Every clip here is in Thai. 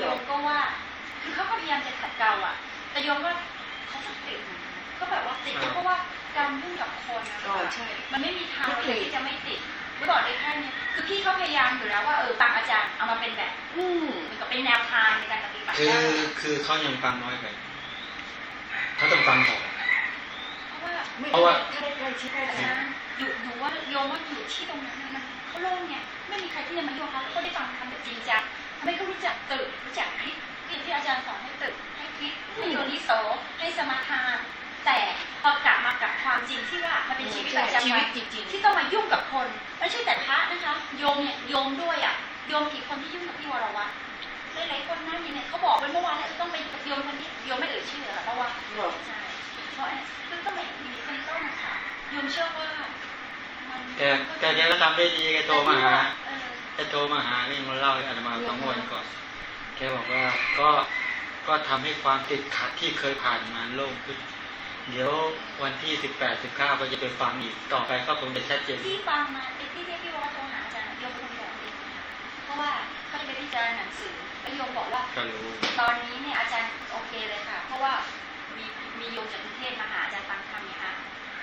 โยมก็ว่า คือเขาก็พยายามจะขัดเกลาอะ แต่โยมว่าเขาจะติดก็แบบว่าติดเพราะว่าการยุ่งกับคนนะอ๋อใช่มันไม่มีทางเลยที่จะไม่ติดรู้บอกได้แค่นี้คือพี่เขาพยายามอยู่แล้วว่าเออฟังอาจารย์เอามาเป็นแบบ อืมเหมือนกับเป็นแนวทางในการปฏิบัติคือได้คือเขายังฟังน้อยไปเขาต้องฟังต่อเพราะว่าไม่เพราะว่าถ้าได้ใกล้ชิดได้อาแล้จารย์อยู่หนูว่าโยมว่าอยู่ที่ตรงนั้นนะมันเขาโล่งไงไม่มีใครที่จะมายุ่งเขาแล้วก็ได้ฟังทำแบบจริงจัง ทำให้เขารู้จักตื่นรู้จักคิดที่ที่อาจารย์สอนให้ตื่นให้คิดให้โยนิโสให้สมาทาน แต่พอกลับมากับความจริงที่ว่ามันเป็นชีวิตประจำชีวัวินตจริงที่ต้องมายุ่งกับคนไม่ใช่แต่พระนะคะโยมเนี่ยโยมด้วยอะโยมกี่คนที่ยุ่งกับพี่วรวัตรหลายๆคนนั่นเนี่ยเขาบอกไว้เมื่อวานเนี่ยต้องไปโยมคนนี้โยมไม่เอ่ยชื่อหรอกเพราะว่าๆหรอใช่เพราะคือต้องไปมีคนต้นนะคะโยมเชื่อว่ามันแต่แต่แกก็ทำได้ดีแกโทรมาหา เออแกโทรมาหานี่มาเล่าให้อาตมาสองวันก่อน แกบอกว่าก็ก็ทำให้ความติดขัดที่เคยผ่านมาโล่งขึ้น เดี๋ยววันที่สิบแปดสิบเก้าก็จะไปฟังอีก ต่อไปก็คงจะชัดเจนที่ฟังมาไอ้ที่เรียกพี่วรวัตรโทรหาอาจารย์โยมเป็นคนบอกเองเพราะว่าเขาจะไปพิจารณาหนังสือแล้วโยมบอกว่าก็รู้ตอนนี้เนี่ยอาจารย์โอเคเลยค่ะ เพราะว่ามีมีโยมจากกรุงเทพมาหาอาจารย์ฟังธรรมเนี่ยค่ะ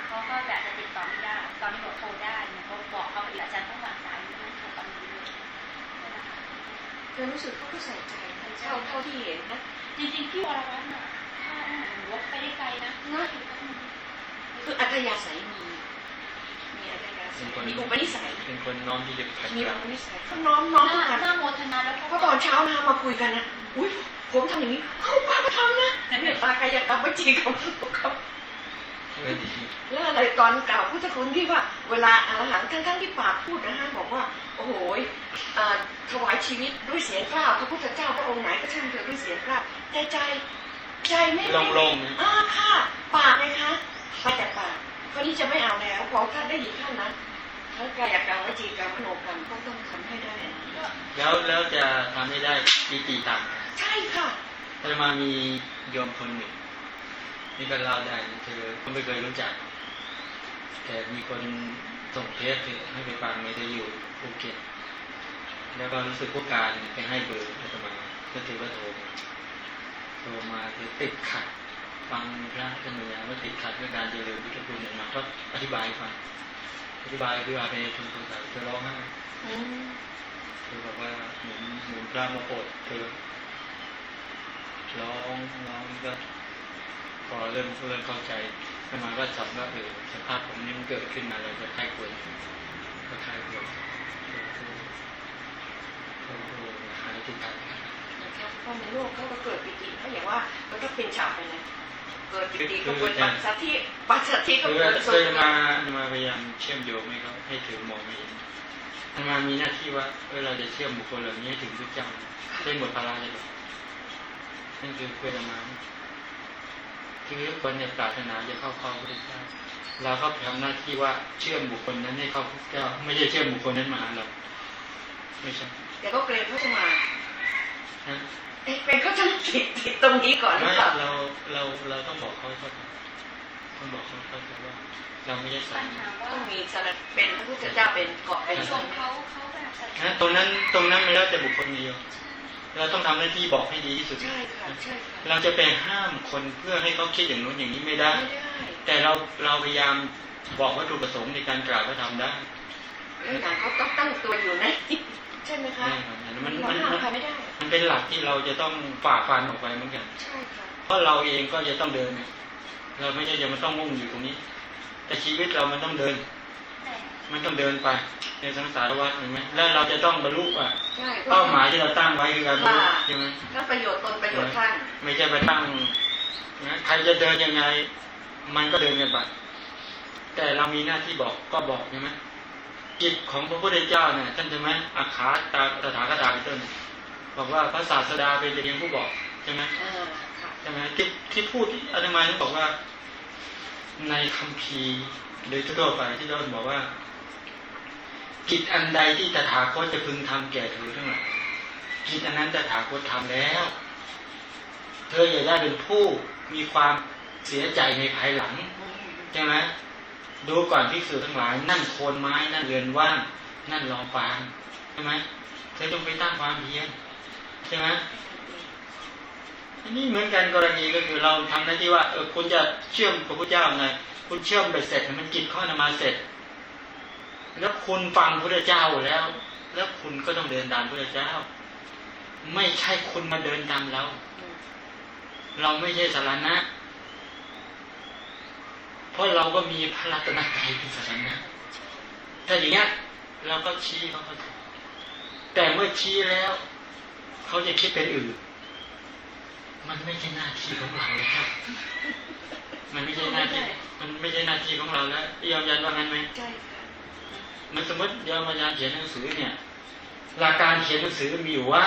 เขาก็อยากจะติดต่อไม่ได้ ตอนนี้บอกโทรได้เนี่ยเขาบอกเขาเดี๋ยวอาจารย์ต้องวางสายไม่โทรตอนนี้เลยนั่นแหละค่ะ แต่รู้สึกเขาก็ใส่ใจเท่าเท่าที่เห็นนะจริงๆพี่วรวัฒน์น่ะถ้าหนูว่าไปได้ไกลนะน่าอยู่กับหนูคืออัธยาศัยมีมีอัธยาศัยมีอุปนิสัยเป็นคนน้อมที่จะขัดมีเกอุลาปนิสัยเขาน้อมน้อมหทุน้ากอันหน้าโมทนาแล้วเพราะตอนเช้านะมาคุยกันนะอุ้ยผมทำอย่างนี้เขาป้าก็ทำนะแต่เนี่ยตากายกรรมไม่จริงข แล้วอะไรตอนกล่าวพุทธคุณที่ว่า เวลาอาหารทั้งๆที่ปากพูดนะฮะบอกว่า โอ้โหอ่าถวายชีวิตด้วยเสียงกล้าวพระพุทธเจ้าพระองค์ไหนก็ช่างเถอะด้วยเสียงกล้าวใจใจใจไม่ลงลงๆนะอ่าค่ะ ปากไงคะมาจากปากคนนี้จะไม่เอาแล้วพอท่านได้ยินท่านนะทั้งกายกรรมวจีกรรมมโนกรรมก็ต้องทำให้ได้ แล้วแล้วจะทำให้ได้มีกี่ต่างใช่ค่ะอาตมามีโยมคนหนึ่ง นี่ก็เล่าได้เธอก็ไม่เคยรู้จัก แต่มีคนส่งเทปให้ไปฟังไม่ได้อยู่ภูเก็ตแล้วก็รู้สึกผู้การไปให้เบอร์อาตมาก็ถือว่าโทรโทรมาคือติดขัดฟังพระธรรมยาว่าติดขัดเรื่องการเจริญพุทธคุณออกมาก็อธิบายฟังอธิบายอธิบายไปทุนทุนสายเธอร้องไห้อืมเธอบอกว่าเหมือนเหมือนพระมาโปรดเธอร้องร้องก็ พอเริ่มเริ่มเข้าใจสมาก็จับว่าเออสภาพผมนี้มันเกิดขึ้นมาเราจะคลายควรก็คลายควรโอ้โหหายติดขัดนะคะเพราะในโลกเขาก็เกิดปิติเขาอย่างว่ามันก็เป็นฉากไปนะเกิดปิติก็เกิดปัสสัทธิปัสสัทธิก็คือเกิดเคสุยขมามาพยายามเชื่อมโยงให้เขาให้ถือมองไม่เห็นมามีหน้าที่ว่าเออเราจะเชื่อมบุคคลเหล่านี้ถึงพระเจ้าได้หมดภาระเลยนั่นคือเพื่อนมา คือคนเนี่ยปรารถนาจะเข้าเข้าพระเจ้าเราก็ทำหน้าที่ว่าเชื่อมบุคคลนั้นให้เข้าพระเจ้า ไม่ใช่เชื่อมบุคคลนั้นมาหาเราไม่ใช่แต่ก็เกรงเขาจะมานะเอ๊ะเป็นเขาจะติดติดตรงนี้ก่อนหรือไม่เปล่าเราเราเราต้องบอกเขาให้เข้าใจต้องบอกเขาให้เข้าใจว่าเราไม่ใช่สาปัญมีหาว่าต้องมีสารเป็นพระพุทธเจ้าเป็นเกาะเป็นช่ช่ววงงเขาเขาแบบศรัทธานะตรงนั้นตรงนั้นไม่แล้วแต่บุคคลเดียว เราต้องทำหน้าที่บอกให้ดีที่สุดใช่ค่ะใช่ค่ะเราจะไปห้ามคนเพื่อให้เขาคิดอย่างนู้นอย่างนี้ไม่ได้ไม่ได้แต่เราเราพยายามบอกวัตถุประสงค์ในการกล่าวก็ทำได้แล้วอย่างเขาต้องตั้งตัวอยู่นะใช่ไหมคะนี่ครับมันเรามันห้ามมันใครไม่ได้มันเป็นหลักที่เราจะต้องฝ่าฟันออกไปเหมือนกันใช่ค่ะเพราะเราเองก็จะต้องเดินเนี่ยเราไม่ใช่จะมาต้องมุ่งอยู่ตรงนี้ แต่ชีวิตเรามันต้องเดินแต่ มันต้องเดินไปในสังสารวัฏเห็นไหมแล้วเราจะต้องบรรลุอะใช่เป้าหมายที่เราตั้งไว้คือการบรรลุใช่ไหมก็ประโยชน์ตนประโยชน์ท่านไม่ใช่ไปตั้งนะใครจะเดินยังไง มันก็เดินกันไปแต่เรามีหน้าที่บอกก็บอกใช่ไหมจิตของพระพุทธเจ้าเนี่ยท่านใช่ไหมอาคาตาตถาคตาเป็นต้นบอกว่าพระศาสดาเป็นแต่เพียงผู้บอกใช่ไหมเออค่ะใช่ไหมที่ที่พูดที่อาตมาที่บอกว่า ในคัมภีร์โดยทั่วไปที่เราบอกว่า กิจอันใดที่ตถาคตจะพึงทำแก่เธอทั้งหลายกิจอันนั้นตถาคตทำแล้ว เธออย่าได้เป็นผู้มีความเสียใจในภายหลังใช่ไหมดูก่อนภิกษุทั้งหลาย นั่นโคนไม้ นั่นเรือนว่าง นั่นรองฟางใช่ไหมเธอจงไปตั้งความเพียรใช่ไหมอันนี้เหมือนกันกรณีก็คือเราทำหน้าที่ว่าเออคุณจะเชื่อมกับพระเจ้าไงคุณเชื่อมไปเสร็จมันจิตข้อนำมาเสร็จ แล้วคุณฟังพระเจ้าแล้ว แล้วคุณก็ต้องเดินตามพระเจ้า ไม่ใช่คุณมาเดินตามเรา เราไม่ใช่สารณะ เพราะเราก็มีพระรัตนตรัยเป็นสารณะถ้าอย่างเงี้เราก็ชี้เขาแต่เมื่อชี้แล้ว เขาจะคิดเป็นอื่น มันไม่ใช่หน้าที่ของเราแล้วครับมันไม่ใช่หน้าที่ มันไม่ใช่หน้าที่ของเราแล้วยอมยันว่างั้นไหมใช่ มันสมมติยอมายันเขียนหนังสือเนี่ย หลักการเขียนหนังสือมีอยู่ว่า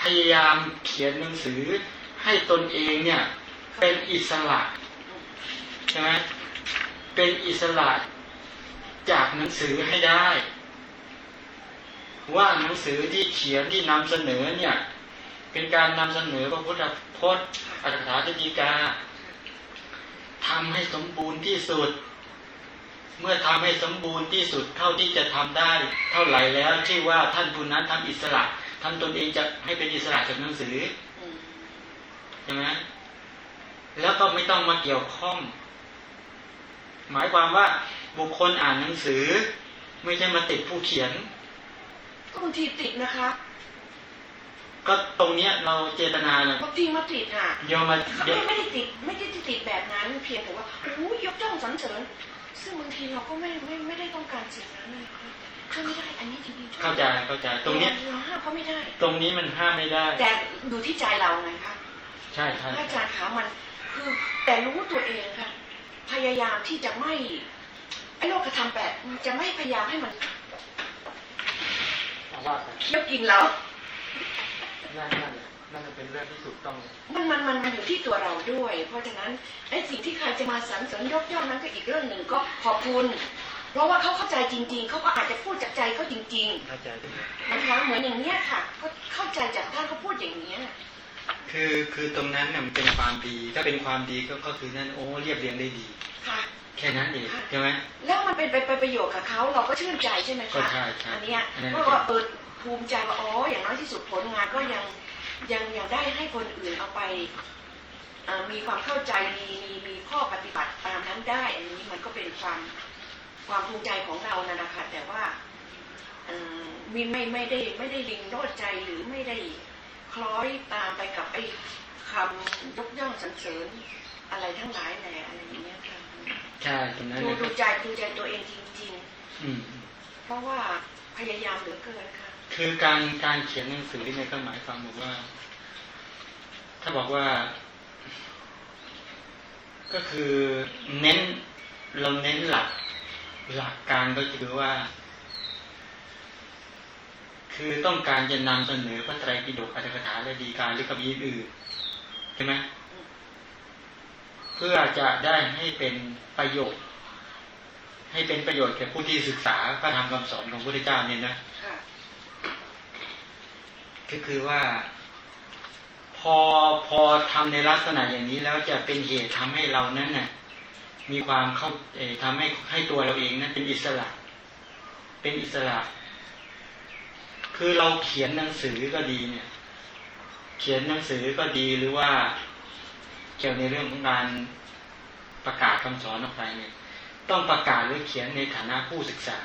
พยายามเขียนหนังสือ ให้ตนเองเนี่ย เป็นอิสระใช่ไหมเป็นอิสระจากหนังสือให้ได้ ว่าหนังสือที่เขียนที่นำเสนอเนี่ย เป็นการนำเสนอพระพุทธพจน์อัตถาธิกาทำให้สมบูรณ์ที่สุด เมื่อทำให้สมบูรณ์ที่สุดเท่าที่จะทำได้ เท่าไหร่แล้วที่ว่าท่านผู้นั้นทำอิสระทำตนเองจะให้เป็นอิสระจากหนังสืออืมใช่ไหมแล้วก็ไม่ต้องมาเกี่ยวข้อง หมายความว่าบุคคลอ่านหนังสือ ไม่ใช่มาติดผู้เขียนก็บางทีติดนะคะก็ตรงเนี้ยเราเจตนาเนี่ยบางทีมาติดอะโยมมาไม่โยมไม่ได้ติดไม่ได้ติดแบบนั้น เพียงแต่ว่าโอ้ยยกย่องสรรเสริญ ซึ่งบางทีเราก็ไม่ไม่ไม่ได้ต้องการสิ่งนั้นเลยค่ะช่วยไม่ได้ อันนี้จริงๆช่วยเข้าใจเข้าใจตรงเนี้ยเราห้ามเขาไม่ได้ ตรงนี้มันห้ามไม่ได้ แต่ดูที่ใจเราไงคะใช่ใช่พระอาจารย์ขามันคือแต่รู้ตัวเองค่ะ พยายามที่จะไม่ไอ้โลกธรรมแบบจะไม่พยายามให้มันว่าเคี้ยวกินเรา นั่นนั่นนั่นเป็นเรื่องที่ถูกต้อง มันมันมันมันอยู่ที่ตัวเราด้วย เพราะฉะนั้นไอ้สิ่งที่ใครจะมาสรรเสริญยกย่องนั้นก็อีกเรื่องหนึ่งก็ขอบคุณ เพราะว่าเขาเข้าใจจริง ๆ เขาก็อาจจะพูดจากใจเขาจริงเข้าใจดีๆนะคะเหมือนอย่างเนี้ยค่ะ ก็เข้าใจจากท่านเขาพูดอย่างเนี้ยคือคือตรงนั้นเนี่ยมันเป็นความดี ถ้าเป็นความดีก็ก็คือนั่นโอ้เรียบเรียงได้ดีค่ะแค่นั้นเองใช่ไหมแล้วมันเป็นไปไปประโยชน์กับเขาเราก็ชื่นใจใช่ไหมก็คะใช่ใช่อันเนี้ยอันนั้นเพราะว่าเออภูมิใจว่าอ๋ออย่างน้อยที่สุดผลงานก็ยัง ยังยังได้ให้คนอื่นเอาไปเอ่อมีความเข้าใจมีมีมีข้อปฏิบัติตามนั้นได้ อันนี้มันก็เป็นความความภูมิใจของเรานะนะคะแต่ว่าเอ่อมีไม่ไม่ได้ไม่ได้ลิงโลดใจหรือไม่ได้คล้อยตามไปกับไอ้คำยกย่องสรรเสริญอะไรทั้งหลายแหละอะไรอย่างเงี้ยค่ะใช่ตรงนั้นดูเนี่ยดูใจดูใจตัวเองจริงอืมๆเพราะว่าพยายามเหลือเกินค่ะ คือการการเขียนหนังสือเนี่ยก็หมายความบอกว่า ถ้าบอกว่า ก็คือเน้นเราเน้นหลักหลักการก็คือว่า คือต้องการจะนำเสนอพระไตรปิฎกอัตถกถาและดีการหรือคำอื่นๆใช่ไหมเพื่อจะได้ให้เป็นประโยชน์ ให้เป็นประโยชน์แก่ผู้ที่ศึกษาพระธรรมคำสอนของพระพุทธเจ้าเนี่ยนะ ก็คือว่า พอพอทำในลักษณะอย่างนี้แล้วจะเป็นเหตุทำให้เรานั้นน่ะมีความเข้าเอ่อทำให้ให้ตัวเราเองนั้นเป็นอิสระ เป็นอิสระ คือเราเขียนหนังสือก็ดีเนี่ย เขียนหนังสือก็ดีหรือว่าเกี่ยวในเรื่องของการประกาศคำสอนออกไปเนี่ย ต้องประกาศหรือเขียนในฐานะผู้ศึกษา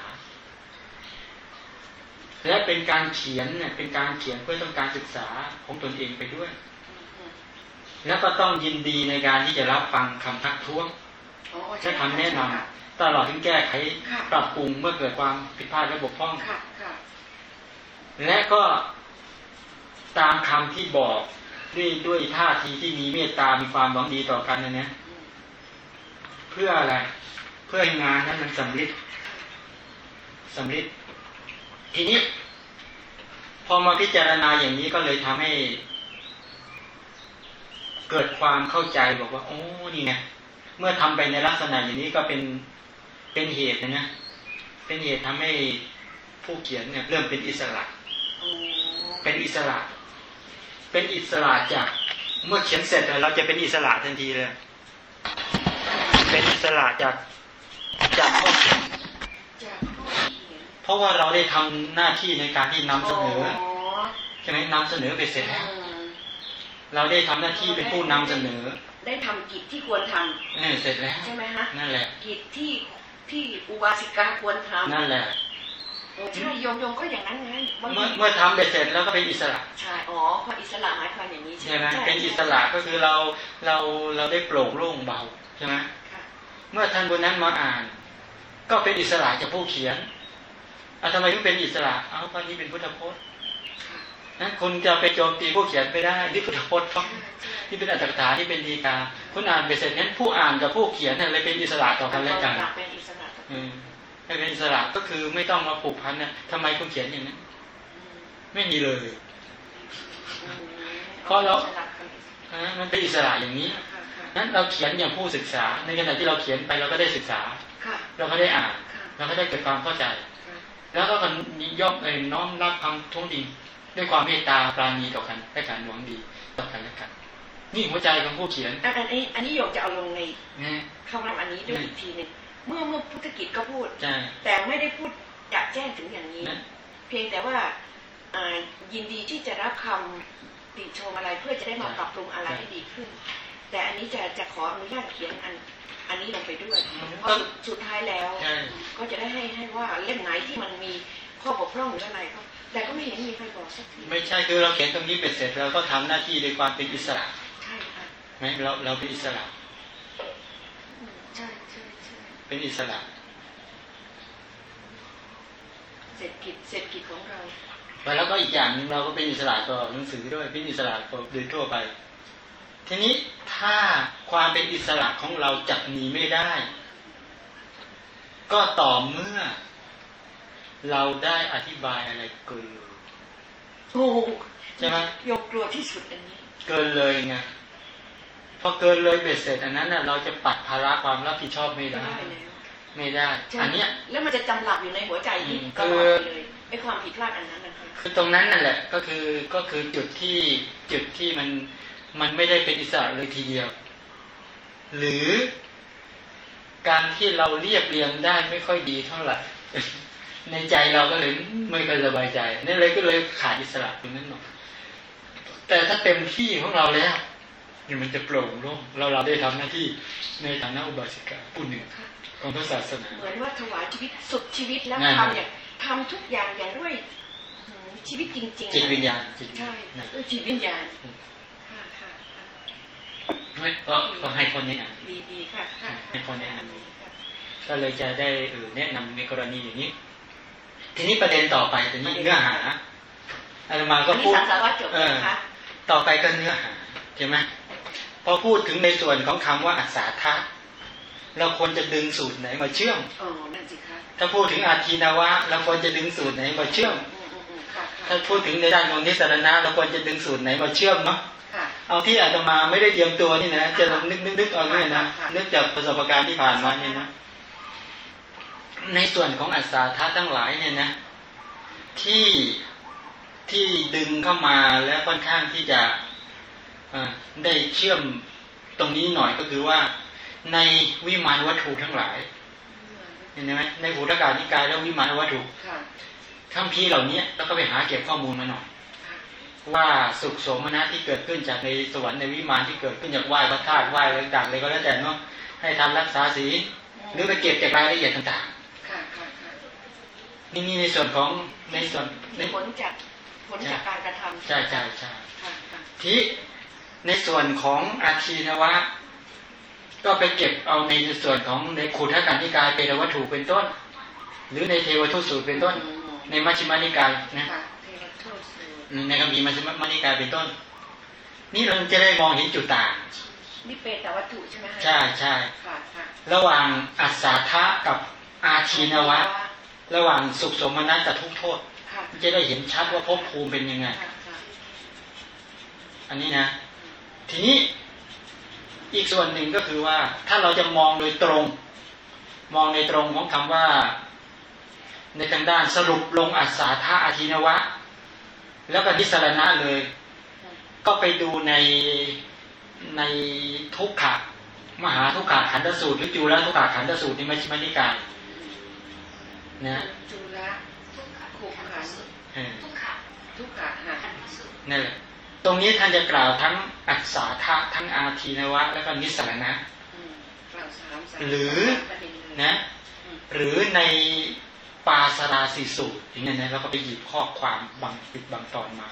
และเป็นการเขียนเนี่ยเป็นการเขียนเพื่อต้องการศึกษาของตนเองไปด้วย แล้วก็ต้องยินดีในการที่จะรับฟังคำทักท้วงอ๋อและคำแนะนำตลอดถึงแก้ไขค่ะปรับปรุงเมื่อเกิดความผิดพลาดและบกพร่องค่ะค่ะและก็ตามคำที่บอกด้วยด้วยท่าทีที่มีเมตตา มีความหวังดีต่อกันนะเนี่ยเพื่ออะไร เพื่อให้งานนั้นมันสำเร็จสำเร็จ ทีนี้ พอมาพิจารณาอย่างนี้ก็เลยทำให้ เกิดความเข้าใจบอกว่า โอ้นี่ไงเมื่อทำไปในลักษณะอย่างนี้ก็เป็นเป็นเหตุนะนะเป็นเหตุทำให้ผู้เขียนเนี่ย เริ่มเป็นอิสระเป็นอิสระ เป็นอิสระจากเมื่อเขียนเสร็จแล้วเราจะเป็นอิสระทันทีเลย เป็นอิสระจากจากข้อเขียนจากข้อ เขียนเพราะว่าเราได้ทำหน้าที่ในการที่นำเสนออ๋อใช่ไหมนำเสนอไปเสร็จแล้วอืมเราได้ทำหน้าที่เป็นผู้นำเสนอ ได้ทำกิจที่ควรทำเออเสร็จแล้วใช่ไหมฮะนั่นแหละ กิจที่ที่อุบาสิกาควรทำนั่นแหละโอ้ใช่โยมโยมก็อย่างนั้นไงบางเมื่อทีเมื่อทำไปเสร็จแล้วก็เป็นอิสระใช่อ๋อพออิสระหมายความอย่างนี้ใช่ใช่ไหมใช่เป็นอิสระก็คือเราเราเราได้โปร่งโล่งเบาใช่ไหมค่ะเมื่อท่านคนนั้นมาอ่าน ก็เป็นอิสระจากผู้เขียน อะทำไมถึงเป็นอิสระ เอ้าเพราะนี่เป็นพุทธพจน์ค่ะนั้นคุณจะไปโจมตีผู้เขียนไปได้ที่พุทธพจน์ต้องที่เป็นอัตถกถาที่เป็นดีกาคุณอ่านไปเสร็จนั้นผู้อ่านกับผู้เขียนเนี่ยเลยเป็นอิสระต่อกันและกันเป็นอิสระต่อกันอืมให้เป็นอิสระก็คือไม่ต้องมาผูกพันเนี่ยทำไมคุณเขียนอย่างนั้นไม่มีเลยอืมเพราะเราอิสระกันนะมันเป็นอิสระอย่างนี้ค่ะค่ะนั้นเราเขียนอย่างผู้ศึกษา ในขณะที่เราเขียนไปเราก็ได้ศึกษาค่ะเราก็ได้อ่านค่ะเราก็ได้เกิดความเข้าใจค่ะ แล้วก็กันย่อมเอ่ยน้อมรับคำท้วงติงด้วยความเมตตาปราณีต่อกันและการหวังดีต่อกันและกันนี่หัวใจของผู้เขียนอันอันนี้อันนี้โยมจะเอาลงในนะคำรำอันนี้ด้วยอีกทีหนึ่งเมื่อเมื่อพุทธกิจก็พูดใช่แต่ไม่ได้พูดจะแจ้งถึงอย่างนี้นะเพียงแต่ว่าอ่ายินดีที่จะรับคำติชมอะไรเพื่อจะได้มาปรับปรุงอะไรให้ดีขึ้น แต่อันนี้จะจะขออนุญาตเขียนอัน อันนี้ลงไปด้วยเพราะสุดสุดท้ายแล้วใช่ก็จะได้ให้ให้ว่าเล่มไหนที่มันมีข้อบกพร่องหรืออะไรก็แต่ก็ไม่เห็นมีใครบอกสักทีไม่ใช่คือเราเขียนตรงนี้เป็นเสร็จเราก็ทำหน้าที่ด้วยความเป็นอิสระใช่ค่ะไหมเราเราเป็นอิสระอืมใช่ใช่ใช่เป็นอิสระเศรษฐกิจเศรษฐกิจของเราแล้วก็อีกอย่างหนึงเราก็เป็นอิสระต่อหนังสือด้วยเป็นอิสระต่อโดยทั่วไป ทีนี้ถ้า ความเป็นอิสระของเราจักมีไม่ได้ ก็ต่อเมื่อ เราได้อธิบายอะไรเกินเลยโอ้ใช่ไหมโยมกลัวที่สุดอันนี้ เกินเลยไงพอเกินเลยเบ็ดเสร็จอันนั้นน่ะเราจะปัดภาระความรับผิดชอบไม่ไม่ได้ได้แล้วไม่ได้ใช่อันเนี้ย แล้วมันจะจำหลักอยู่ในหัวใจที่อืมตลอดคือไปเลยไอ้ความผิดพลาดอันนั้นนะคะคือตรงนั้นนั่นแหละก็คือก็คือจุดที่จุดที่มันมันไม่ได้เป็นอิสระเลยทีเดียว หรือการที่เราเรียบเรียงได้ไม่ค่อยดีเท่าไหร่ ในใจเราก็เลยไม่ค่อยสบายใจนี่เลยก็เลยขาดอิสระตรงนั้นหน่อยแต่ถ้าเต็มที่ของเราแล้วเนี่ยมันจะโปร่งโล่งเราเราได้ทำหน้าที่ในฐานะอุบาสิกาผู้หนึ่งค่ะของพระศาสนาเหมือนว่าถวายชีวิตสุดชีวิตแล้วนั่นทำอย่างทำทุกอย่างอย่างด้วยอืมชีวิตจริงๆจิตวิญอะญาณจิตวิญใช่ญาณนะด้วยจิตวิญญาณอืมค่ะค่ะค่ะ ไม่ก็ก็ให้คนนี้อ่านดีดีค่ะค่ะให้คนแนะนำดีค่ะก็เลยจะได้เออแนะนำในกรณีอย่างนี้ ทีนี้ประเด็นต่อไปทีนี้เนื้อหาอาตมาก็อันนี้พูดสังสารวัตรจบเอแล้วอนะคะต่อไปก็เนื้อหาใช่ไหมพอพูดถึงในส่วนของคำว่าอัศาทะเราควรจะดึงสูตรไหนมาเชื่อมอ๋อนั่นสิคะถ้าพูดถึงอาทีนาวะเราควรจะดึงสูตรไหนมาเชื่อมอืมอืมอืมค่ะค่ะถ้าพูดถึงในด้านของนิสรณะเราควรจะดึงสูตรไหนมาเชื่อมเนาะค่ะ เอาที่อาตมาไม่ได้เตรียมตัวนี่นะจะลองนึกนึกนึกเอาเนี่ยนะค่ะนึกจากประสบการณ์ที่ผ่านมาเนี่ยนะในส่วนของอัศาธาทั้งหลายเนี่ยนะ ที่ที่ดึงเข้ามาแล้วค่อนข้างที่จะอ่าได้เชื่อมตรงนี้หน่อยก็คือว่า ในวิมานวัตถุทั้งหลาย เห็นไหมในภูตกานิกายแล้ววิมานวัตถุค่ะทั้งพีร์เหล่านี้แล้วก็ไปหาเก็บข้อมูลมาหน่อยค่ะ ว่าสุขโสมนัสที่เกิดขึ้นจากในสวรรค์ในวิมานที่เกิดขึ้นจากไหว้พระธาตุไหว้อะไรต่างๆเลยก็แล้วแต่เนาะให้ทำรักษาศีลหรือไปเก็บจากรายละเอียดต่างค่ะค่ะค่ะๆนี่นี่ในส่วนของในส่วนในผลจากผลจากการกระทำใช่ใช่ใช่ค่ะค่ะที่ในส่วนของอาทีนวะ ก็ไปเก็บเอาในส่วนของในขุทกานิกายเป็นวัตถุเป็นต้น หรือในเทวทุตสูตรเป็นต้นอืมในมัชฌิมานิกายนะ ในคัมภีร์มัชฌิมานิกายเป็นต้น นี่เราจะได้มองเห็นจุดต่างนี่เป็นแต่วัตถุใช่ไหมคะใช่ใช่ค่ะค่ะระหว่างอัศาทะกับอาทีนวะ ระหว่างสุขสมนัสกับทุกข์โทษค่ะจะได้เห็นชัดว่าภพภูมิเป็นยังไงค่ะค่ะอันนี้นะ ทีนี้อีกส่วนหนึ่งก็คือว่า ถ้าเราจะมองโดยตรง มองในตรงของคำว่า ในทางด้านสรุปลงอัศาธาอาทินวะ แล้วก็นิสรณะเลย ก็ไปดูในในทุกขะมหาทุกขะขันธสูตรหรือจุลทุกขะขันธสูตรในมัชฌิมานิกายนะจุละทุกขะขุขันธ์เออทุกขะขทุกขะฮะขันธ์สูตรนั่นแหละตรงนี้ท่านจะกล่าวทั้งอัศาธาทั้งอาทีนวะ แล้วก็นิสรณะอืมกล่าวสามสามหรือสามประเด็นเลยนะอืมหรือใน ปาสราสีสูตรอย่างเงี้ยนะเราก็ไปหยิบข้อความบางติดบางตอนมา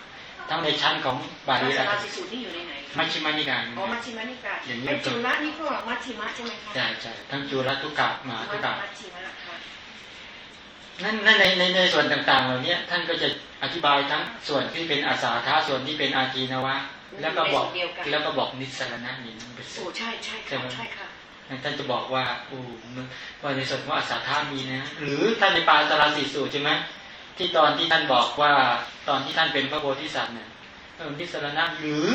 ทั้งในชั้นของบาลีสาและราสิสูตรที่อยู่ในไหนมัชฌิมานิกายอ๋อมัชฌิมานิกายอย่างนี้ไอ้จุลนี่ก็มัชฌิมะใช่ไหมคะใช่ใช่ทั้งจุลทุกกะมาทุกกะมัชฌิมะค่ะนั่นนั่นในในในส่วนต่างๆ เหล่านี้ท่านก็จะอธิบายทั้งส่วนที่เป็นอาสาทาส่วนที่เป็นอาทีนวะ แล้วก็บอกแล้วก็บอกนิสรณะนี่มันเป็นโอ้สูตรใช่ใช่ใช่ค่ะไหมใช่ค่ะ ท่านจะบอกว่าอู้ว่าในส่วนของอาสาทามีนะ หรือท่านในปาสราสีสูตรใช่ไหมที่ตอนที่ท่านบอกว่าตอนที่ท่านเป็นพระโพธิสัตว์เนี่ยเออนิสรณะหรือ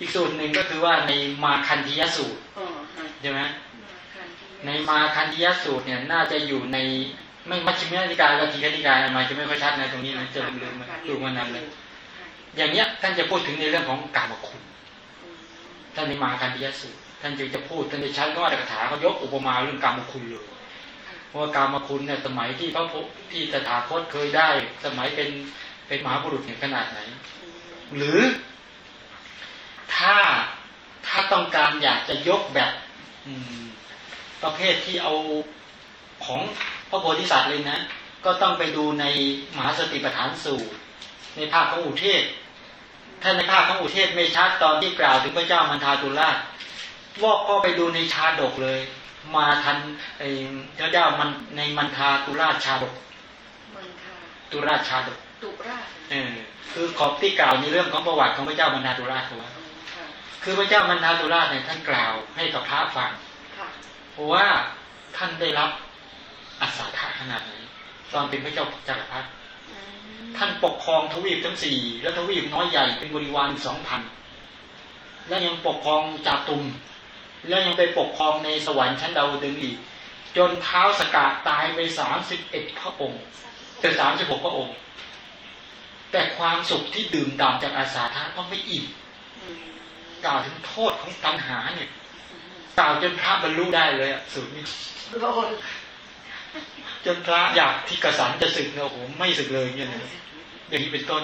อีกสูตรหนึ่งก็คือว่าในมาคันธียสูตรอ๋อใช่ไหมในมาคันธียสูตรเนี่ยน่าจะอยู่ในไม่มัชฌิมนิกายกับทีฆนิกายมันจะไม่ค่อยชัดในตรงนี้นะจะลืมๆมาดูมานานเลยอย่างเนี้ยท่านจะพูดถึงในเรื่องของกามคุณท่านในมาคันธียสูตร ท่านจึงจะพูดท่านจะใช้ก็ว่าคาถาเขายกอุปมาเรื่องกามคุณเลยเพราะว่ากามคุณเนี่ยสมัยที่พระพุทธที่ตถาคตเคยได้ สมัยเป็นเป็นมหาบุรุษเนี่ยขนาดไหน หรือถ้าถ้าต้องการอยากจะยกแบบ อืม ประเภทที่เอาของพระโพธิสัตว์เลยนะ ก็ต้องไปดูในมหาสติปัฏฐานสูตร ในภาคของอุเทศ ถ้าในภาคของอุเทศไม่ชัดตอนที่กล่าวถึงพระเจ้ามันทาตุลาช วอกก็ไปดูในชาดกเลย มาทันไอ้พระเจ้ามันในมันทาตุลาชชาดกมันค่ะตุราชชาดกตุราชเออคือขอบที่กล่าวในเรื่องของประวัติของพระเจ้ามันทาตุลาชเอาไว้อ๋อค่ะคือพระเจ้ามันทาตุราชเนี่ยท่านกล่าวให้กับพระฟังค่ะว่าท่านได้รับอาสาทะขนาดไหนตอนเป็นพระเจ้าจักรพรรดิอืมท่านปกครองทวีปทั้งสี่และทวีปน้อยใหญ่เป็นบริวารสองพันและยังปกครองจาตุม และยังไปปกครองในสวรรค์ชั้นดาวดึงส์อีก จนเท้าสกาดตายไปสามสิบเอ็ดพระองค์เป็นสามสิบหกพระองค์ แต่ความสุขที่ดื่มด่ำจากอาสาทะต้องไม่อิ่มกล่าวถึงโทษของตัณหาเนี่ยกล่าวจนพระบรรลุได้เลยอะสูตรนี้จนพระอยากที่กระสันจะสึกเนี่ยโอ้โหไม่สึกเลยเนี่ยนะอย่างนี้เป็นต้น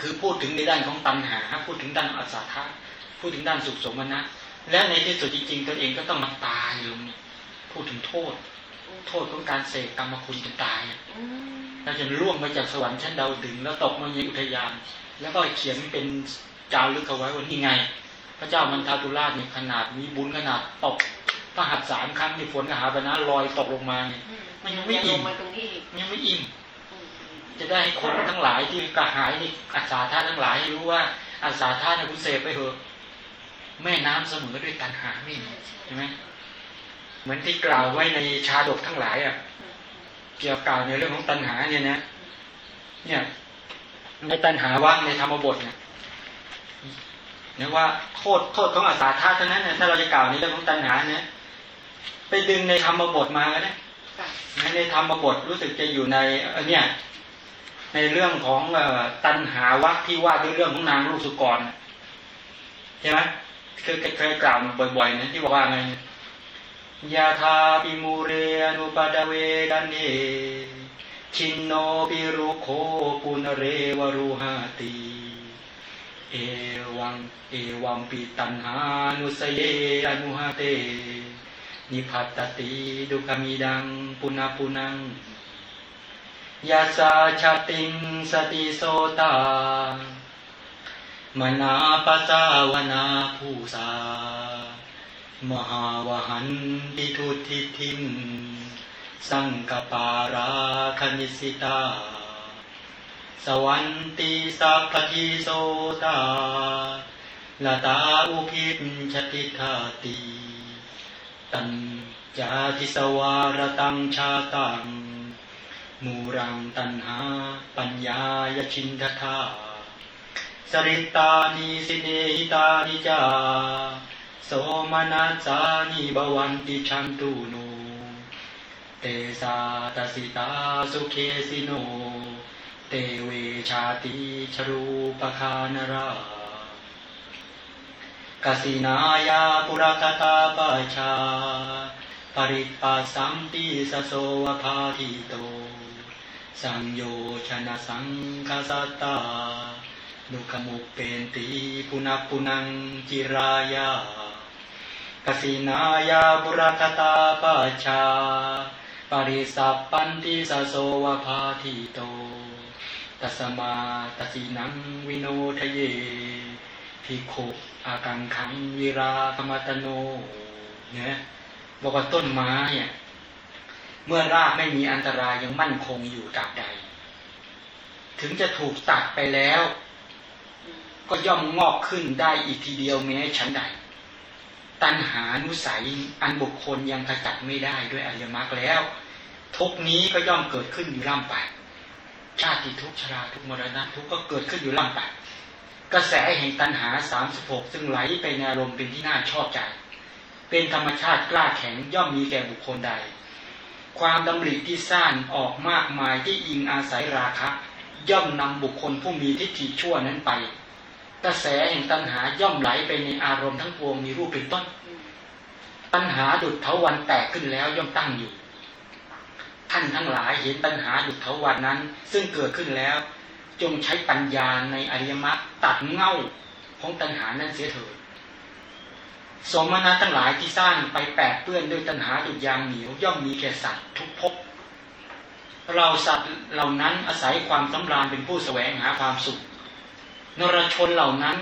คือพูดถึงในด้านของตัณหา พูดถึงด้านอาสาทะพูดถึงด้านสุขสมนะ และในที่สุดจริงๆตนเองก็ต้องมาตายลงเนี่ยพูดถึงโทษ โทษของการเสกกรรมคุณจนตายอะอืมแล้วจนล่วงมาจากสวรรค์ชั้นดาวดึงส์แล้วตกมาในอุทยาน แล้วก็เขียนเป็นจารึกเอาไว้ว่านี่ไง พระเจ้ามันทาตุราชเนี่ยขนาดมีบุญขนาดตกพระหัตถ์สามครั้งที่ฝนกหาปณะลอยตกลงมาเนี่ยอืมันยังไม่อิ่มลงมาตรงนี้อีกยังไม่อิ่มอืมจะได้ให้คนทั้งหลายที่กระหายในอาสาธาทั้งหลายให้รู้ว่าอาสาธาเนี่ยคุณเสพไปเถอะ แม่น้ำเสมอด้วยตัณหาไม่มีใช่ไหมเหมือนที่กล่าวไว้ในชาดกทั้งหลายอะเกี่ยวกับในเรื่องของตัณหาเนี่ยนะ เนี่ยในตัณหาว่างในธรรมบทเนี่ยเนี่ยว่าโทษโทษของอาสาธาเท่านั้นเนี่ยถ้าเราจะกล่าวในเรื่องของตัณหาเนี่ยไปดึงในธรรมบทมาก็ได้ค่ะในธรรมบทรู้สึกจะอยู่ในเนี่ย ในเรื่องของตัณหาวักที่ว่าด้วยเรื่องของนางลูกสุกรใช่ไหม คยเคยกล่าวบ่อยๆนะที่บอกว่าไงยาธาปิมูเรอนุปดเวดันเนชินโนปิรุโคปุนเรวรุหาติเอวังเอวัมปิตันหานุสเยอนุหาเต นิพัตตติดุขมิดังปุนาปุนังยาสาชาติงสติโสตา มนาปสาวนาภูสามหาวหันติทุติทิมสังกปาราคณิสิตา สวันติสัพพทิโสตาลตาอุพิชชติธาติตัญจาทิสวารตังชาตังมูรังตันหา ปัญญายชินทธา สริตานิสิเนหิตานิจาโสมนัสสานิบวันติชันตุโนเตสาตสิตาสุเคสิโน เตเวชาติชรูปคานรากสินายาปุรคตาปชา ปริปัสสัมติสโสวภาทิโต สังโยชนะสังคาสตา ดุขมุเป็นตีปุณปุนังจิรายากสินายาบุรคตาปัจชา ปริสัพปันติสโสวภาทิโตตัสมาตสินังวิโนทะเยภิกขุอากังขังวิราคมัตโนเนี่ยบอกว่าต้นไม้เนี่ยเมื่อรากไม่มีอันตรายยังมั่นคงอยู่ตราบใด ถึงจะถูกตัดไปแล้ว ก็ย่อมงอกขึ้นได้อีกทีเดียวแม้ฉันใด ตัณหานุสัยอันบุคคลยังขจัดไม่ได้ด้วยอริยมรรคแล้ว ทุกนี้ก็ย่อมเกิดขึ้นอยู่ล่ำไป ชาติทุกชราทุกมรณะทุกก็เกิดขึ้นอยู่ล่ำไป กระแสแห่งตัณหาสามสิบหกซึ่งไหลไปในอารมณ์เป็นที่น่าชอบใจ เป็นธรรมชาติกล้าแข็งย่อมมีแก่บุคคลใด ความดำริที่สร้างออกมากมายที่อิงอาศัยราคะย่อมนำบุคคลผู้มีทิฏฐิชั่วนั้นไป กระแสแห่งตัณหาย่อมไหลไปในอารมณ์ทั้งปวงมีรูปเป็นต้น ตัณหาดุจเถาวันแตกขึ้นแล้วย่อมตั้งอยู่ ท่านทั้งหลายเห็นตัณหาดุจเถาวันนั้น ซึ่งเกิดขึ้นแล้ว จงใช้ปัญญาในอริยมรรคตัดเง่าของตัณหานั้นเสียเถิดสมณะทั้งหลายที่สร้างไปแปดเปื้อนด้วยตัณหาดุจยางเหนียวย่อมมีแก่สัตว์ทุกภพเราสัตว์เหล่านั้นอาศัยความสำราญเป็นผู้แสวงหาความสุข นรชนเหล่านั้น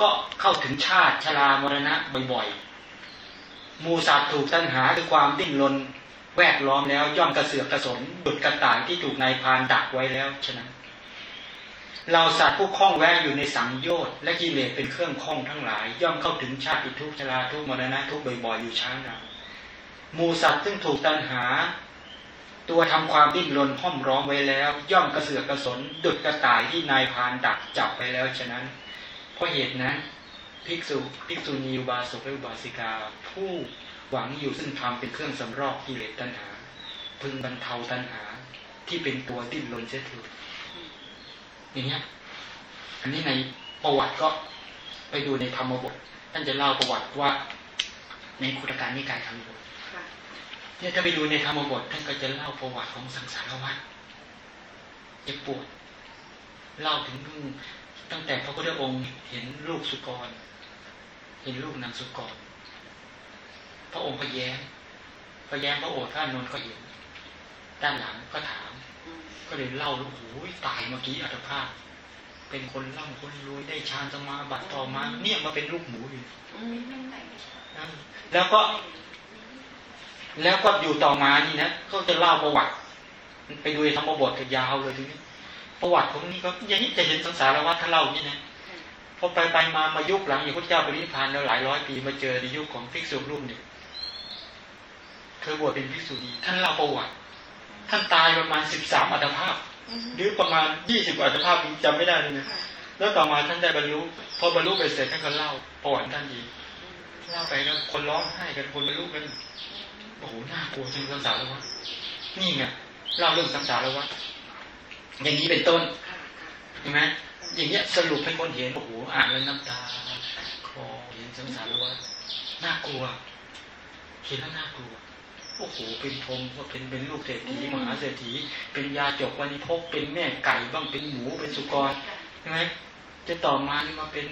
ก็เข้าถึงชาติชรามรณะบ่อยๆมูสัตว์ถูกตัณหาคือความดิ้นรนแวดล้อมแล้วย่อมกระเสือกกระสนดุดกระต่ายที่ถูกนายพานดักไว้แล้วฉะนั้นเราสัตว์ผู้คล้องแวะอยู่ในสังโยชน์และกิเลสเป็นเครื่องคล้องทั้งหลาย ย่อมเข้าถึงชาติทุกชราทุกมรณะทุกบ่อยๆอยู่ช้างนามูสัตว์ซึ่งถูกตัณหา ตัวทำความดิ้นรนห้อมร้อมไว้แล้ว ย่อมกระเสือกกระสนดุดกระต่ายที่นายพานดักจับไปแล้วฉะนั้น เพราะเหตุนั้นภิกษุภิกษุณีบาสกและอุบาสิกา ผู้หวังอยู่ซึ่งทำเป็นเครื่องสำรอกกิเลสตัณหา พึงบรรเทาตัณหาที่เป็นตัวดิ้นรนเสียเถิดอย่างเนี้ยอันนี้ในประวัติก็ไปดูในธรรมบทท่านจะเล่าประวัติว่าในคุตการนิกายธรรมบทค่ เนี่ยถ้าไปดูในธรรมบทท่านก็จะเล่าประวัติของสังสารวัฏเจ็บปวด เล่าถึงตั้งแต่พระพุทธองค์เห็นลูกสุกร เห็นลูกนางสุกร พระองค์ก็แย้มพอแย้มพระโอษฐ์พระอานนท์ก็เห็น ด้านหลังก็ถามอืมก็เลยเล่าโอ้โหตายเมื่อกี้อัตภาพ เป็นคนร่ำคนรวยได้ฌานสมาบัติต่อมา เนี่ยมาเป็นลูกหมูอยู่อืมนะแล้วก็ แล้วก็อยู่ต่อมานี่นะเขาจะเล่าประวัติ ไปดูในธรรมบทก็ยาวเลยทีนี้ประวัติของนี่ก็อย่างนี้จะเห็นสังสารวัฏถ้าเล่านี่นะพอไปไปมามายุคหลังอย่างพระเจ้าปรินิพพานแล้วหลายร้อยปีมาเจอในยุคของภิกษุรูปหนึ่งเธอบวชเป็นภิกษุณีท่านเล่าประวัติ ท่านตายประมาณสิบสามอัตภาพอืมหรือประมาณยี่สิบอัตภาพจำไม่ได้เลยนะค่ะแล้วต่อมาท่านได้บรรลุพอบรรลุไปเสร็จท่านก็เล่าประวัติท่านอีกเล่าไปแล้วคนร้องไห้กันคนบรรลุกัน โอ้โหน่ากลัวจริงสังสารวัฏนี่ไงเล่าเรื่องสังสารวัฏอย่างนี้เป็นต้นใช่ไหมอย่างเงี้ยสรุปให้คนเห็นโอ้โหอ่านแล้วน้ำตาคอเห็นสังสารวัฏน่ากลัวเห็นแล้วน่ากลัวโอ้โหเป็นพรหมก็เป็นเป็นลูกเศรษฐีมหาเศรษฐี เป็นยาจกวันนี้พกเป็นแม่ไก่บ้างเป็นหมูเป็นสุกรใช่ไหมจะต่อมานี่มาเป็น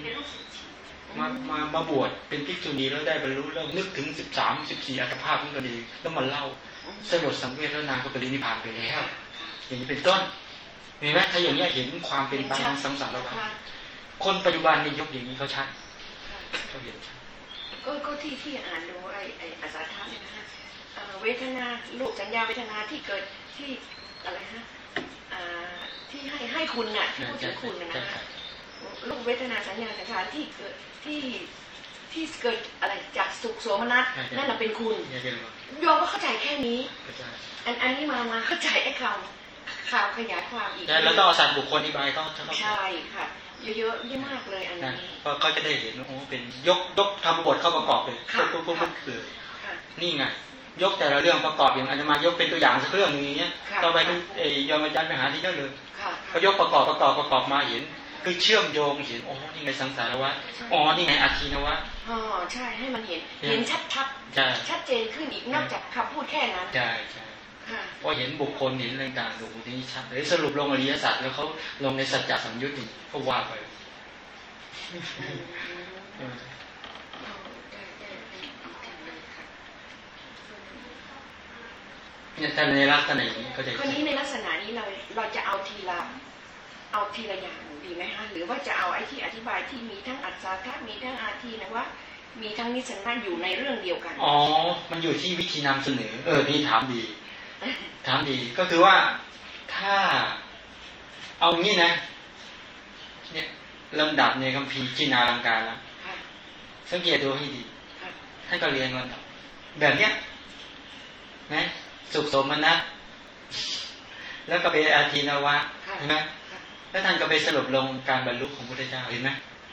มามามาบวชเป็นภิกษุณีแล้วได้บรรลุแล้วนึกถึงสิบสามสิบสี่อัตภาพนี่ก็ดี แล้วมาเล่าสลดสังเวชแล้วนางก็ปรินิพพานไปแล้วอย่างนี้เป็นต้นเห็นไหมถ้าอย่างนี้ยเห็นความเป็นไปของสังสารวัฏค่ะคนปัจจุบันนี่ยกอย่างนี้เขาชัดเขาเห็นชัดก็ก็ที่ที่อ่านดูไอ้ไอ้อาสาทะเนี่ยนะฮะเอ่อเวทนาลูกสัญญาเวทนาที่เกิดที่อะไรฮะอ่าที่ให้ให้คุณน่ะที่พูดถึงคุณน่ะใช่นะ ใช่ฮะลูกเวทนาสัญญาสังขารที่เกิดที่ที่เกิดอะไรจากสุขโสมนัสนั่นน่ะเป็นคุณใช่เรียกว่าโยมก็เข้าใจแค่นี้พระเจ้าอันอันนี้มามาเข้าใจไอ้ข่าวข่าวขยายความอีกแต่เราต้องเอาสัตว์บุคคลอธิบายเขาเขาใช่ค่ะเยอะๆเยอะมากเลยอันนะนี้เพราะเขาจะได้เห็นว่าโอ้เป็นยกยกทำบทเข้าประกอบเลยค่ะปุ๊บปุ๊บปุ๊บคือค่ะนี่ไงยกแต่ละเรื่องประกอบอย่างอาจจะมายกเป็นตัวอย่างสักเรื่องหนึงอย่างเงี้ยค่ะต่อไปเป็นเอ่ยยอมอาจารย์ไปหาที่เยอะเลยค่ะก็ยกประกอบประกอบประกอบมาเห็น คือเชื่อมโยงเห็นอ๋อนี่ไงสังสารวัฏอ๋อนี่ไงอาคีนวัฏอ๋อใช่ให้มันเห็นเห็นเห็นชัดใช่ๆชัดเจนขึ้นอีกนอกจากคำพูดแค่นั้นใช่ใช่ค่ะพอเห็นบุคคลเห็นอะไรต่างๆโอ้โหทีนี้ชัดเลยสรุปลงอริยสัจแล้วเขาลงในสัจจะสัมยุตนี่เขาว่าไปอืมอืมเออเอาได้ได้ได้ดีจังเลยค่ะเนี่ยถ้าในลักษณะอย่างนี้เขาจะคราวนี้ในลักษณะนี้เราเราจะเอาทีละ เอาทีละอย่างดีไหมฮะหรือว่าจะเอาไอ้ที่อธิบายที่มีทั้งอัศธามีทั้งอาทีนะว่า มีทั้งนิสสันอยู่ในเรื่องเดียวกัน อ๋อ มันอยู่ที่วิธีนำเสนอ เออ นี่ถามดี ถามดี ก็คือว่าถ้าเอางี้นะ เนี่ยลำดับในคัมภีร์จินาลังการแล้วค่ะสังเกตดูให้ดีค่ะท่านก็เรียนลำดับ แบบเนี้ยนะสุขสมนัตแล้วก็เป็นอาทีนวะค่ะเห็นไหมค่ะ แล้วท่านก็ไปสรุปลงการบรรลุของพระพุทธเจ้าเห็นไหม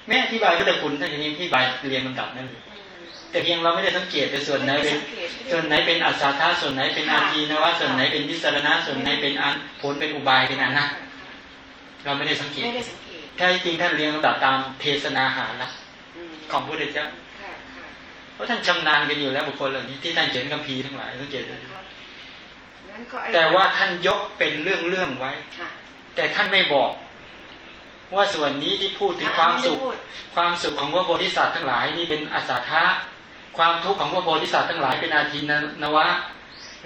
แม่อธิบายก็แต่คุณท่านอย่างนี้อธิบายเรียนลำดับนั่นเลยอืมแต่เพียงเราไม่ได้สังเกตแต่ส่วนไหนเป็นส่วนไหนเป็นอัศธาส่วนไหนเป็นอาทีนวะส่วนไหนเป็นวิสารณะส่วนไหนเป็นอันผลเป็นอุบายเป็นอันนะเราไม่ได้สังเกตไม่ได้สังเกตแท้จริงท่านเรียงลำดับตามเทศนาหาละอืมของพระพุทธเจ้าค่ะค่ะเพราะท่านชำนาญกันอยู่แล้วบุคคลเหล่านี้ที่ท่านเขียนคัมภีร์ทั้งหลายสังเกตดูค่ะงั้นก็ไอ้แต่ว่าท่านยกเป็นเรื่องเรื่องๆไว้ค่ะ แต่ท่านไม่บอก ว่าส่วนนี้ที่พูดถึงความสุขไได้พูดความสุขของพระโพธิสัตว์ทั้งหลายนี่เป็นอาสาทะความทุกข์ของพระโพธิสัตว์ทั้งหลายเป็นอาทินนวะ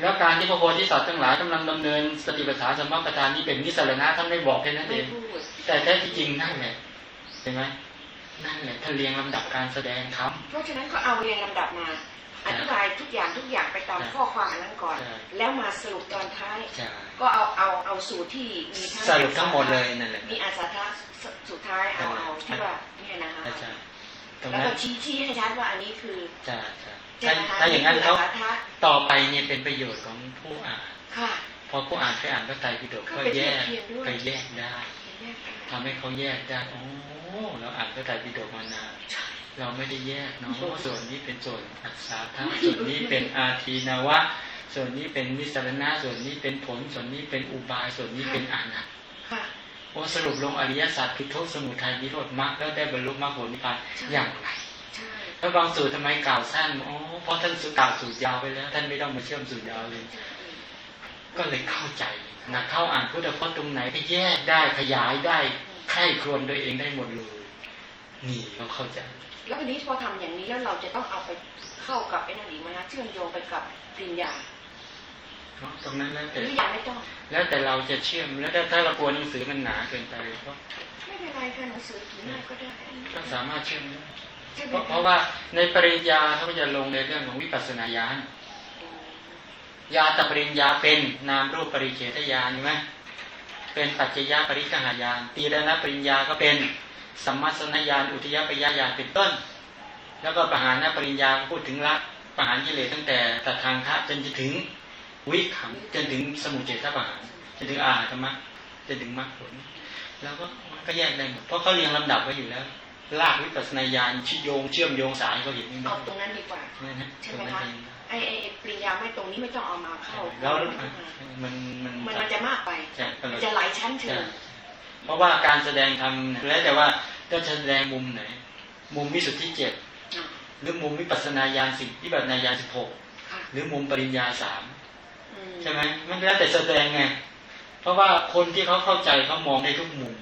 แล้วการที่พระโพธิสัตว์ทั้งหลายกำลังดำเนินสติปัฏฐานสมปัฏฐานนี้เป็นนิสรณะท่านไม่บอกแค่นั้นเอไม่งพูดแต่แท้ที่จริงนั่นแหละเห็นไหมนั่นแหละท่านเรียงลำดับการแสดงธรรมเพราะฉะนั้นก็เอาเรียงลำดับมา อธิบายทุกอย่างทุกอย่างไปตามใช่ข้อความอันนั้นก่อนใช่แล้วมาสรุปตอนท้ายใช่ก็เอาเอาเอาสูตรที่มีทั้งสรุปทั้งหมดเลยนั่นแหละมีอาสาทะสุดท้ายเอาเอาที่ว่าเนี่ยนะฮะใช่ใช่ตรงแล้วนั้ก็นชี้ชี้ให้ชัดว่าอันนี้คือใช่ใช่ใช่ถ้าไหมคะถ้าอย่างนั้นเขาอาสาทะต่อไปเนี่ยเป็นประโยชน์ของผู้อ่านค่ะพอผู้อ่านไปอ่านพระไตรปิฎกก็ก็ไปแยกเทียบเคียงด้วยไปแยกได้แยกกันทำให้เขาแยกได้โอ้เราอ่านพระไตรปิฎกมานาน เราไม่ได้แยกเนาะส่วนนี้เป็นส่วนอัศาธาส่วนนี้เป็นอาทีนวะ ส่วนนี้เป็นวิสารณะส่วนนี้เป็นผล ส่วนนี้เป็นอุบาย ส่วนนี้เป็นอานัตค่ะโอ้สรุปลงอริยสัจคือทุกข์สมุทัยนิโรธมรรคแล้วได้บรรลุมรรคผลนิพพานอย่างไรใช่แล้วบางสูตรทำไมกล่าวสั้นอ๋อเพราะท่านสุกล่าวสูตรยาวไปแล้ว ท่านไม่ต้องมาเชื่อมสูตรยาวเลย ก็เลยเข้าใจนะเข้าอ่านพุทธพจน์ตรงไหนก็แยกได้ขยายได้ไข้ครวนโดยเองได้หมดเลยนี่เราเข้าใจ แล้ววันนี้พอทำอย่างนี้แล้วเราจะต้องเอาไปเข้ากับไอ้นั่นอีกไหมนะเชื่อมโยงไปกับปริญญาเนาะตรงนั้นแล้วหแต่รือยังไม่ต้องแล้วแต่เราจะเชื่อมแล้วถ้าถ้าเรากลัวหนังสือมันหนาเกินไปก็ไม่เป็นไรค่ะหนังสือถือหน้าก็ได้ก็สามารถเชื่อมได้ใช่ไหเพมราะเพราะว่าในปริญญาเขาจะลงในเรื่องของวิปัสสนาญาณญาตปริญญาเป็นนามรูปปริเฉทญาณใช่ไหมเป็นปัจจยปริกหายานตีรณปริญญาก็เป็น สัมมาสนญาณอุทยปยญาณเป็นต้น แล้วก็ปหานปริญญาก็พูดถึงละปหานกิเลสตั้งแต่ตัดทางคะจนจะถึงวิขำจนถึงสมุเฉทปหารจนถึงอาธรรมะจนถึงมรรคผล แล้วก็มันก็แยกได้หมดเพราะเขาเรียงลำดับไว้อยู่แล้วลากวิปัสสนาญาณชิโยงเชื่อมโยงสายเขาเห็นนี่เอาตรงนั้นดีกว่านี่นะใช่ตรไหมงนั้นคะเองไอ้ไอ้ไอ้ปริญญาไม่ตรงนี้ไม่ต้องเอามาเข้าแล้วเข้ามามันมันมันมันจะมากไปใช่ก็เลมันยจะหลายชั้นเชิใช่ญ เพราะว่าการแสดงธรรมเนี่ยแล้วแต่ว่าจะแสดงมุมไหน มุมวิสุทธิเจ็ดอะหรือมุมวิปัสสนาญาณสิบวิปัสสนาญาณสิบหกค่ะหรือมุมปริญญาสามอืมใช่ไหมมันแล้วแต่แสดงไง เพราะว่าคนที่เขาเข้าใจเขามองได้ทุกมุม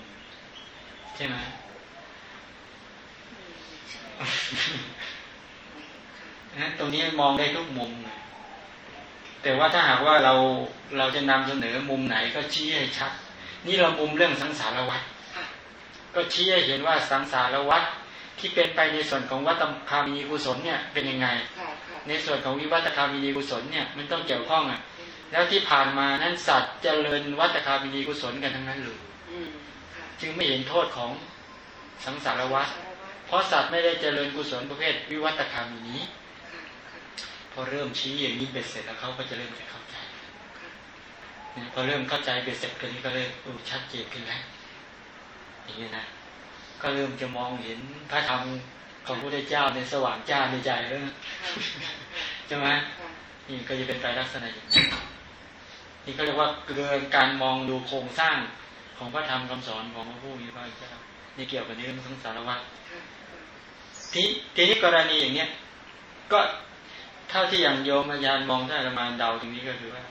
ใช่ไหมอืมใช่นะตรงนี้มองได้ทุกมุมไงแต่ว่าถ้าหากว่าเราเราจะนำเสนอมุมไหนก็ชี้ให้ชัด นี่เรามุมเรื่องสังสารวัฏค่ะก็ชี้ให้เห็นว่าสังสารวัฏที่เป็นไปในส่วนของวัตคามีกุศลเนี่ยเป็นยังไงค่ะค่ะในส่วนของวิวัตคามีกุศลเนี่ยมันต้องเกี่ยวข้องอะ แล้วที่ผ่านมานั้นสัตว์เจริญวัตคามีกุศลกันทั้งนั้นเลยอืมค่ะจึงไม่เห็นโทษของสังสารวัฏสารวัตรเพราะสัตว์ไม่ได้เจริญกุศลประเภทวิวัตคามีนี้ค่ะค่ะพอเริ่มชี้อย่างนี้เบ็ดเสร็จแล้วเขาก็จะเริ่มจะเข้าใจค่ะเนี่ย พอเริ่มเข้าใจเบ็ดเสร็จกันนี้ก็เลยเออชัดเจนขึ้นแล้วอย่างนี้นะก็เริ่มจะมองเห็นพระธรรมของพระพุทธเจ้าในสว่างจ้าในใจแล้วใช่ไหมนี่ก็จะเป็นไปลักษณะอย่างนี้นี่ก็เรียกว่าเกินการมองดูโครงสร้างของพระธรรมคำสอนของพระผู้มีพระเจ้านี่เกี่ยวกับเรื่องสังสารวัฏค่ะทีทีนี้กรณีอย่างเนี้ยก็เท่าที่อย่างโยมอาจารย์มองได้ประมาณเดาตรงนี้ก็คือว่า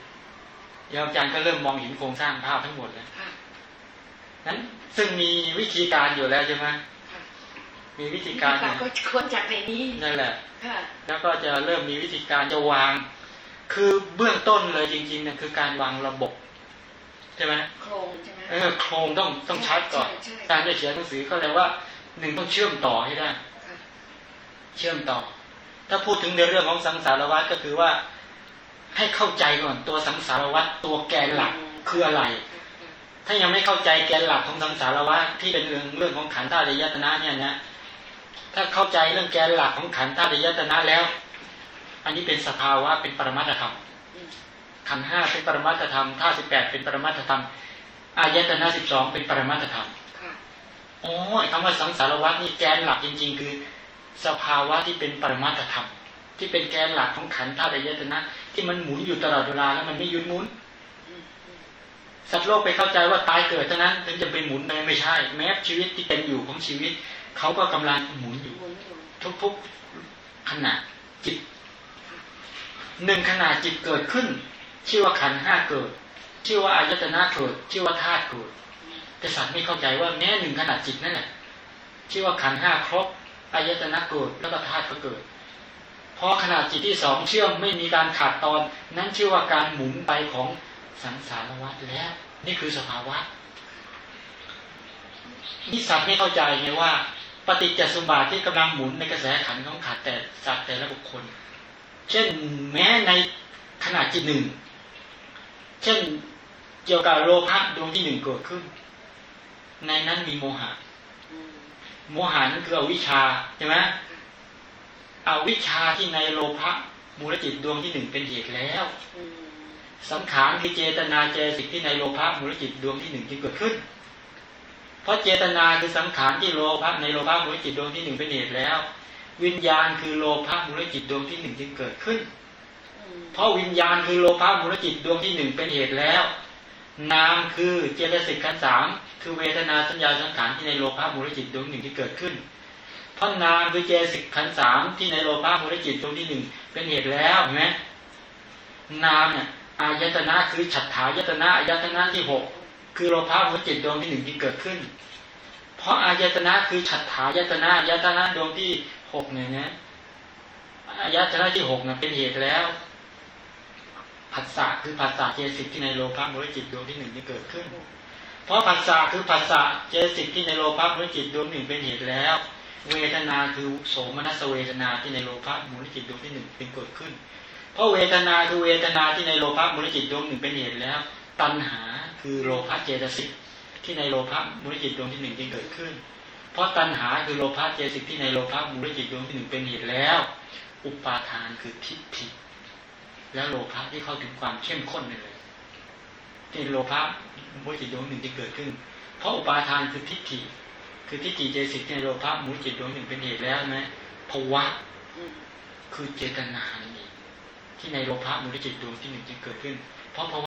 โยมอาจารย์ก็เริ่มมองเห็นโครงสร้างภาพทั้งหมดแล้วค่ะนั้นซึ่งมีวิธีการอยู่แล้วใช่ไหมค่ะมีวิธีวิธีการการก็ควรจากในนี้นั่นแหละค่ะแล้วก็จะเริ่มมีวิธีการจะวาง คือเบื้องต้นเลยจริงๆเนี่ยคือการวางระบบใช่ไหมโครงใช่ไหมเออโครงต้องต้องชัดก่อนใช่ใช่การจะเขียนหนังสือก็เลยว่าหนึ่งต้องเชื่อมต่อให้ได้ค่ะเชื่อมต่อ ถ้าพูดถึงในเรื่องของสังสารวัฏก็คือว่า ให้เข้าใจก่อนตัวสังสารวัฏตัวแกนหลักคืออะไร ถ้ายังไม่เข้าใจแกนหลักของสังสารวัฏที่เป็นเรื่องเรื่องของขันธ์ธาตุยตนะเนี่ยนะถ้าเข้าใจเรื่องแกนหลักของขันธ์ธาตุยตนะแล้ว อันนี้เป็นสภาวะเป็นปรมัตถธรรมอืมขันธ์ห้าเป็นปรมัตถธรรมธาตุสิบแปดเป็นปรมัตถธรรมอายตนะสิบสองเป็นปรมัตถธรรมค่ะโอ้ยคำว่าสังสารวัฏนี่แกนหลักจริง ๆ คือ สภาวะที่เป็นปรมัตถธรรม ที่เป็นแกนหลักของขันธ์ธาตุอายตนะที่มันหมุนอยู่ตลอดเวลาแล้วมันไม่หยุดหมุน สัตว์โลกไปเข้าใจว่าตายเกิดเท่านั้นถึงจะไปหมุนไปไม่ใช่ แม้ชีวิตที่เป็นอยู่ของชีวิตเขาก็กำลังหมุนอยู่ ทุกๆขณะจิตหนึ่งขณะจิตเกิดขึ้น ชื่อว่าขันห้าเกิด ชื่อว่าอายตนะเกิด ชื่อว่าธาตุเกิดแต่สัตว์ไม่เข้าใจว่าแม้หนึ่งขณะจิตนั่นแหละชื่อว่าขันห้าครบอายตนะเกิดแล้วก็ธาตุก็เกิด พอขณะจิตที่สองเชื่อมไม่มีการขาดตอน นั้นชื่อว่าการหมุนไปของสังสารวัฏแล้ว นี่คือสภาวะนี่สัตว์ไม่เข้าใจไงว่า ปฏิจจสมบัติที่กำลังหมุนในกระแสขันของขัดแต่สัตว์แต่ละบุคคล เช่นแม้ในขณะจิตหนึ่ง เช่นเกี่ยวกับโลภะดวงที่หนึ่งเกิดขึ้น ในนั้นมีโมหะ โมหะนั่นคืออวิชชาใช่ไหม อวิชชาที่ในโลภะมูลจิตดวงที่หนึ่งเป็นเหตุแล้วอืมสังขารคือเจตนาเจสิกที่ในโลภะมูลจิตดวงที่หนึ่งจึงเกิดขึ้น เพราะเจตนาคือสังขารที่โลภะในโลภะมูลจิตดวงที่หนึ่งเป็นเหตุแล้ว วิญญาณคือโลภะมูลจิตดวงที่หนึ่งจึงเกิดขึ้นอืมเพราะวิญญาณคือโลภะมูลจิตดวงที่หนึ่งเป็นเหตุแล้ว นามคือเจตสิกขันธ์สามคือเวทนาสัญญาสังขารที่ในโลภะมูลจิตดวงหนึ่งที่เกิดขึ้น เพราะนามคือเจสิกขันสามที่ในโลภะมูลจิตดวงที่หนึ่งเป็นเหตุแล้วเห็นไหมนามเนี่ยอายตนะคือฉัตถายตนะอายตนะที่หกคือโลภะมูลจิตดวงที่หนึ่งที่เกิดขึ้น เพราะอายตนะคือฉัตถายตนะอายตนะดวงที่หกเนี่ยนะอายตนะที่หกเนี่ยเป็นเหตุแล้วผัสสะคือผัสสะเจสิกที่ในโลภะมูลจิตดวงที่หนึ่งที่เกิดขึ้น เพราะผัสสะคือผัสสะเจสิกที่ในโลภะมูลจิตดวงหนึ่งเป็นเหตุแล้ว เวทนาคือโสมนัสเวทนาที่ในโลภะมูลจิตดวงที่หนึ่งเป็นเกิดขึ้น เพราะเวทนาคือเวทนาที่ในโลภะมูลจิตดวงหนึ่งเป็นเหตุแล้ว ตัณหาคือโลภะเจตสิกที่ในโลภะมูลจิตดวงที่หนึ่งจึงเกิดขึ้น เพราะตัณหาคือโลภะเจตสิกที่ในโลภะมูลจิตดวงที่หนึ่งเป็นเหตุแล้ว อุปาทานคือทิฏฐิแล้วโลภะที่เข้าถึงความเข้มข้นเลยที่โลภะมุจิตดวงหนึ่งที่เกิดขึ้น เพราะอุปาทานคือทิฏฐิ คือทิฏฐิเจสิกในโลภะมุจิตดวงหนึ่งเป็นเหตุแล้วไหมภวะคือเจตนานี่ที่ในโลภะมุจิตดวงที่หนึ่งจึงเกิดขึ้น เพราะภ